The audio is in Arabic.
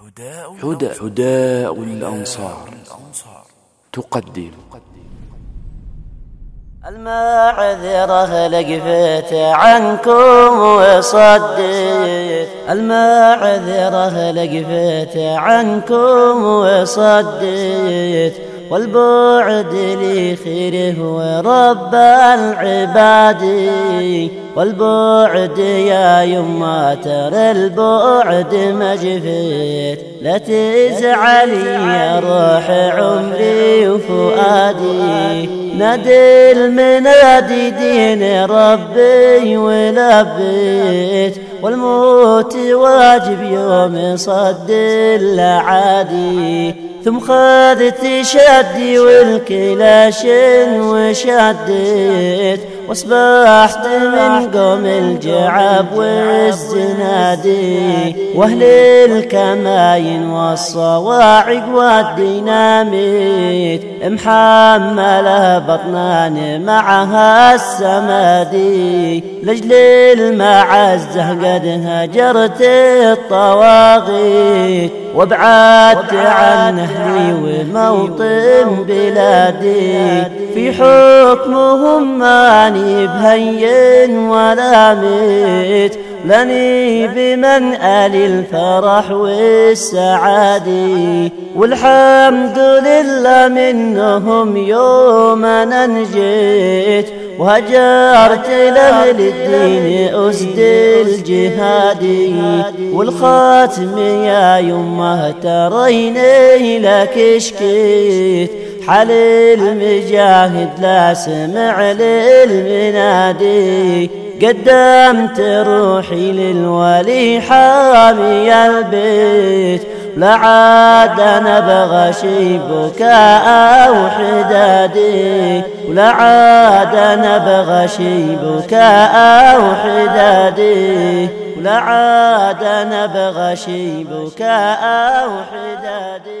هدى هداء الأنصار تقدم. المعذرة لقفت عنكم وصدت. المعذرة لقفت عنكم وصدت. والبعد لي خيره ورب العباد. والبعد يا يما ترى البعد مجفت لا تزعلي يا روح عمري وفؤادي. نادي المنادي دين ربي ولبيت. والموت واجب يوم صد العادي ثم خذت شدي والكلاش وشدت وأصبحت من قوم الجعب والزنادي وأهل الكماين والصواعق والديناميت. محمله بطنان معها السمادي. لجل المعزه قد هجرت الطواغيت وابعدت عن أهلي وموطن بلادي. في حكمهم ماني بهين ولا ميت لني بمن آل الفرح والسعادة. والحمد لله منهم يوم ننجيت وهجرت لأهل الدين أسد الجهادي والخاتم يا يمه تريني لك شكيت حل المجاهد لا سمع للمنادي قدمت روحي للولي حامي البيت. لا عاد أنا بغى شي بكاء وحدادي ولا عاد أنا بغى شي بكاء وحدادي ولا عاد أنا بغى شي بكاء وحدادي